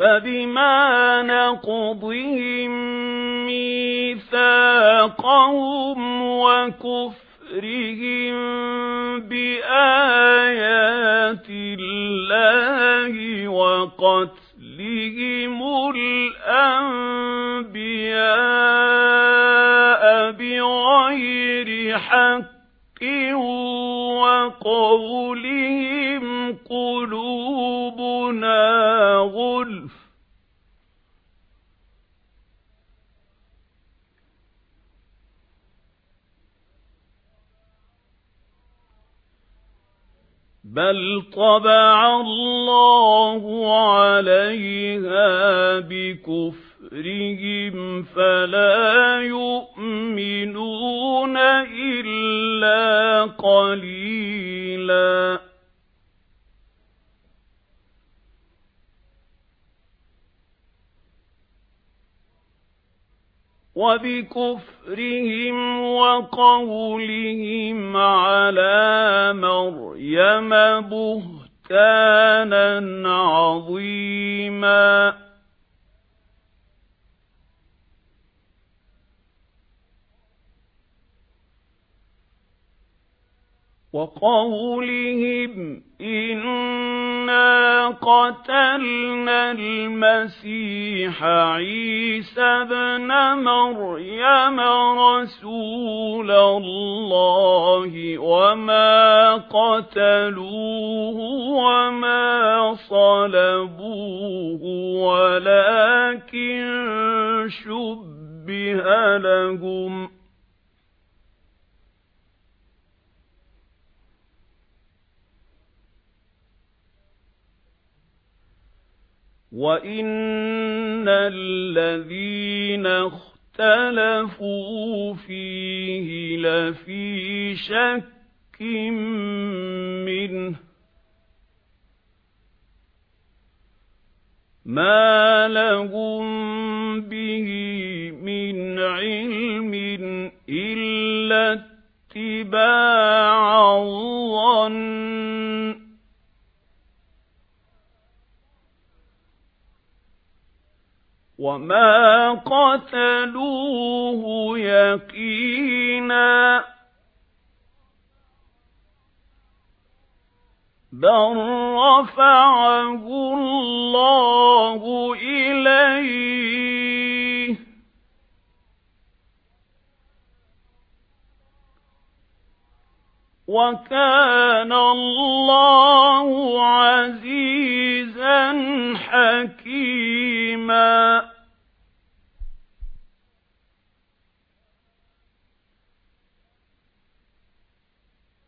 فَبِمَا نَقْضِهِم مِّيثَاقَهُمْ وَكُفْرِهِم بِآيَاتِ اللَّهِ وَقَتْلِهِمُ الْأَنبِيَاءَ بِغَيْرِ حَقٍّ بَلْ طَبَعَ اللَّهُ عَلَيْهَا بِكُفْرِهِمْ فَلَا يُؤْمِنُونَ وَبِكُفْرِهِمْ وَقَوْلِهِمْ عَلَى مَرْيَمَ بُهْتَانًا عَظِيمًا. وَقَوْلِهِمْ إِنَّا قَتَلْنَا الْمَسِيحَ عِيسَى ابْنَ مَرْيَمَ رَسُولَ اللَّهِ وَمَا قَتَلُوهُ وَمَا صَلَبُوهُ وَلَكِن شُبِّهَ لَهُمْ وَإِنَّ الَّذِينَ اخْتَلَفُوا فِيهِ لَفِي شَكٍّ مِّنْهُ مَا لَهُم بِهِ مِنْ عِلْمٍ إِلَّا اتِّبَاعَ وَمَا قَتَلُوهُ يَقِينًا بَلْ رَفَعَهُ اللَّهُ إِلَيْهِ وَكَانَ اللَّهُ عَزِيزًا حَكِيمًا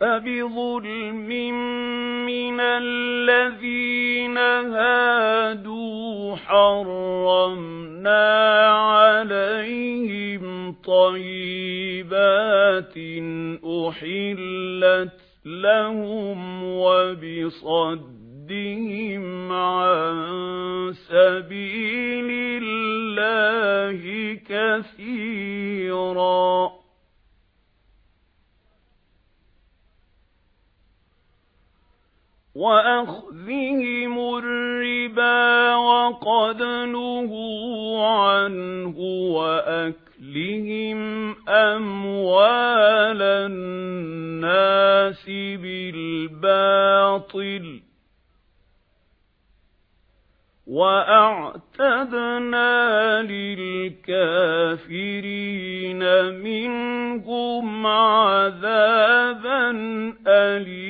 فَبِظُلْمٍ مِّنَ الَّذِينَ هَادُوا حَرَّمْنَا عَلَيْهِمْ طَيِّبَاتٍ أُحِلَّتْ لَهُمْ وَبِصَدِّهِمْ عَن سَبِيلِ اللَّهِ كَثِيرًا. وَأَخْذِهِمُ الرِّبَا وَقَدْ نُهُوا عَنْهُ وَأَكْلِهِمْ أَمْوَالَ النَّاسِ بِالْبَاطِلِ وَأَعْتَدْنَا لِلْكَافِرِينَ مِنْهُمْ عَذَابًا أَلِيمًا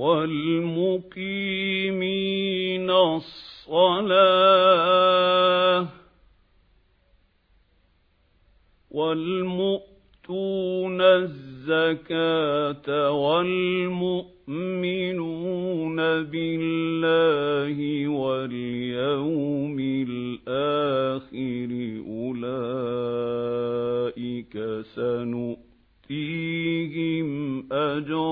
وَالْمُقِيمِينَ الصَّلَاةَ وَالْمُؤْتُونَ الزَّكَاةَ وَالْمُؤْمِنُونَ بِاللَّهِ وَالْيَوْمِ الْآخِرِ أُولَئِكَ سَنُؤْتِيهِمْ أَجْرًا